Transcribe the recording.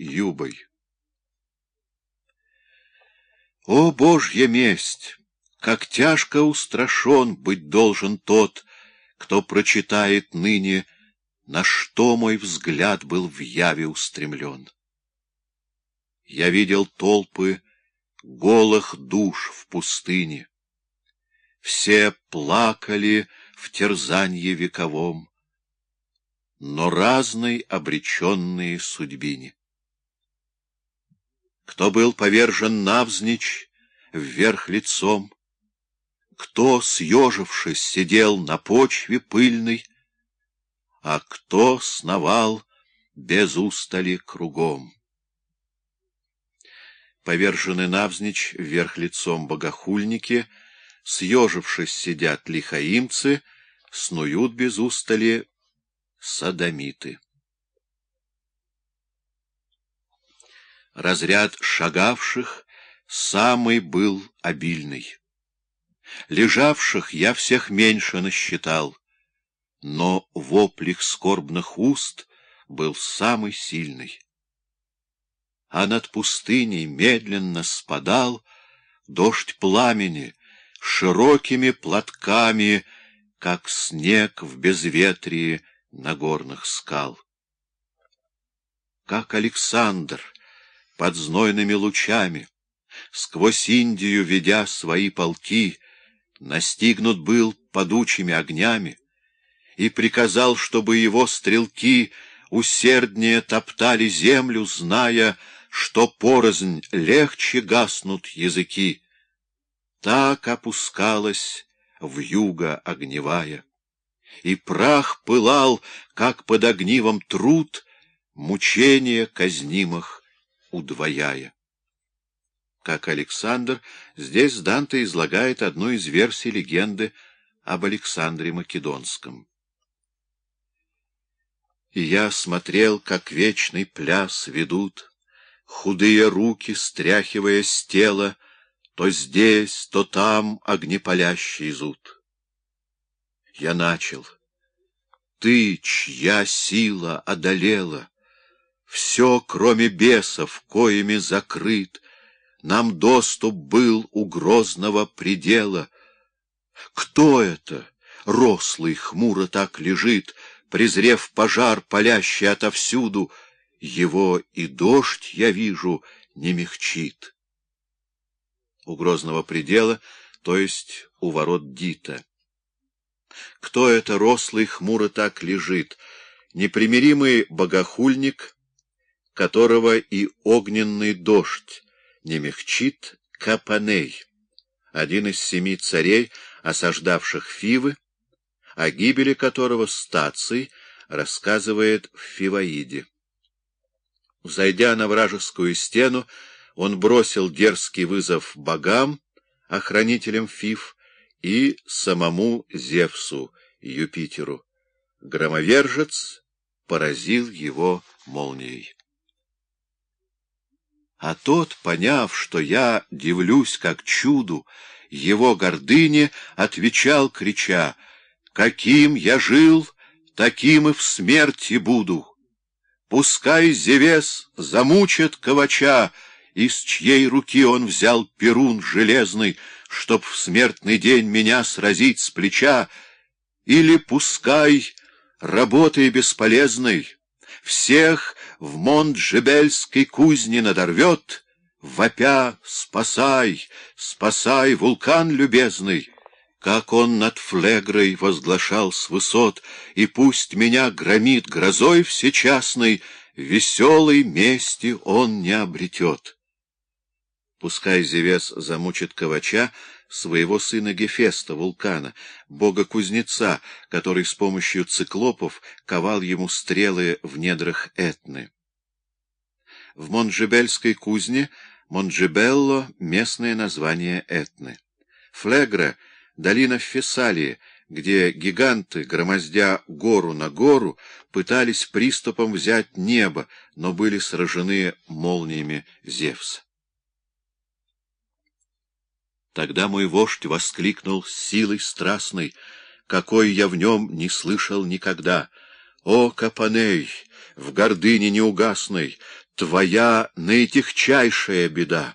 юбой. О, Божья месть! Как тяжко устрашен быть должен тот, кто прочитает ныне, на что мой взгляд был в яве устремлен. Я видел толпы голых душ в пустыне. Все плакали в терзанье вековом, но разной обреченные судьбине. Кто был повержен навзничь вверх лицом, кто, съежившись, сидел на почве пыльной, а кто сновал без устали кругом. Повержены навзничь вверх лицом богохульники, съежившись сидят лихаимцы, снуют без устали садомиты. Разряд шагавших самый был обильный. Лежавших я всех меньше насчитал, но воплих скорбных уст был самый сильный. А над пустыней медленно спадал дождь пламени широкими платками, как снег в безветрии нагорных скал. Как Александр под знойными лучами, сквозь Индию ведя свои полки, настигнут был подучими огнями и приказал, чтобы его стрелки усерднее топтали землю, зная, что порознь легче гаснут языки. Так опускалась юго огневая, и прах пылал, как под огнивом труд, мучения казнимых удвояя как Александр, здесь Данте излагает одну из версий легенды об Александре Македонском. И я смотрел, как вечный пляс ведут, худые руки, стряхивая с тела, то здесь, то там огнепалящий зуд. Я начал. Ты, чья сила одолела, все, кроме бесов, коими закрыт, нам доступ был у грозного предела. Кто это? Рослый, хмуро так лежит, презрев пожар, палящий отовсюду. Его и дождь, я вижу, не мягчит. У грозного предела, то есть у ворот Дита. Кто это рослый, хмуро так лежит? Непримиримый богохульник, которого и огненный дождь не мягчит Капаней, один из семи царей, осаждавших Фивы, о гибели которого Стаций рассказывает в Фиваиде. Взойдя на вражескую стену, он бросил дерзкий вызов богам, охранителям Фив, и самому Зевсу, Юпитеру. Громовержец поразил его молнией. А тот, поняв, что я дивлюсь как чуду, его гордыне отвечал, крича, «Каким я жил, таким и в смерти буду! Пускай Зевес замучит ковача, из чьей руки он взял перун железный, чтоб в смертный день меня сразить с плеча, или пускай работой бесполезной всех в Монт-Жебельской кузне надорвет, вопя «Спасай! Спасай, вулкан любезный!» Как он над флегрой возглашал с высот, И пусть меня громит грозой всечастной, Веселой мести он не обретет. Пускай Зевес замучит Ковача, своего сына Гефеста, вулкана, бога-кузнеца, который с помощью циклопов ковал ему стрелы в недрах Этны. В Монджебельской кузне Монджебелло — местное название Этны. Флегра — долина в Фессалии, где гиганты, громоздя гору на гору, пытались приступом взять небо, но были сражены молниями Зевса. Тогда мой вождь воскликнул силой страстной, какой я в нем не слышал никогда. О, Капаней, в гордыне неугасной, твоя наитихчайшая беда.